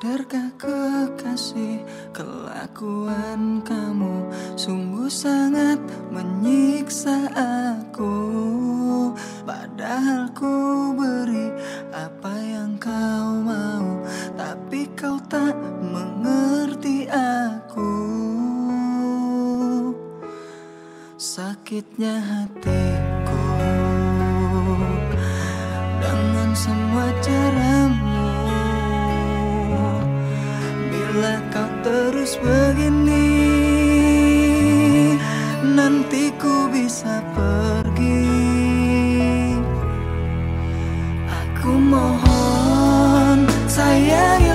Sadarkah kekasih kelakuan kamu? Sungguh sangat menyiksa aku. Padahal ku beri apa yang kau mau Tapi kau tak mengerti aku. Sakitnya hatiku. Dengan semua caramu Aku mohon sayangilah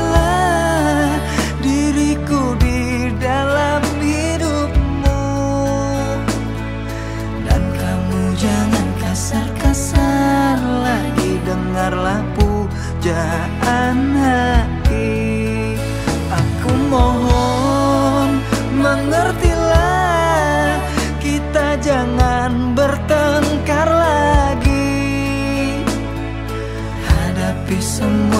So.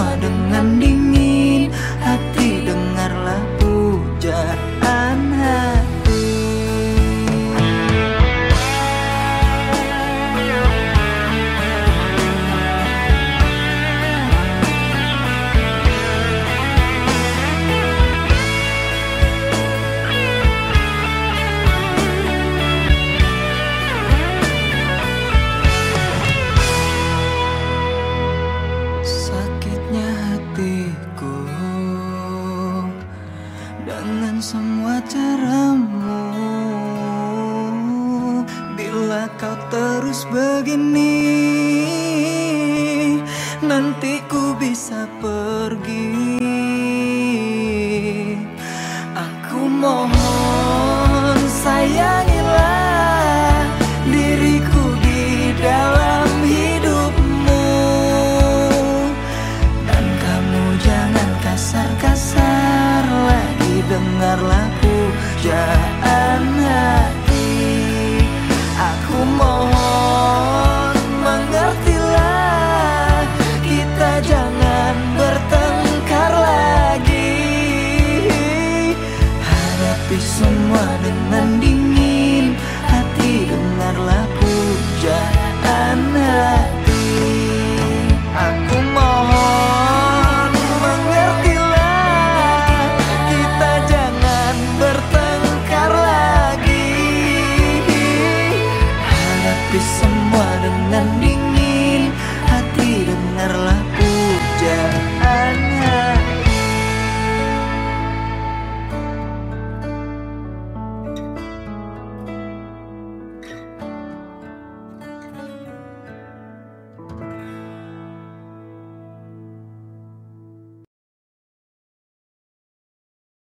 Terus begini. Nanti ku bisa pergi. Aku mohon sayang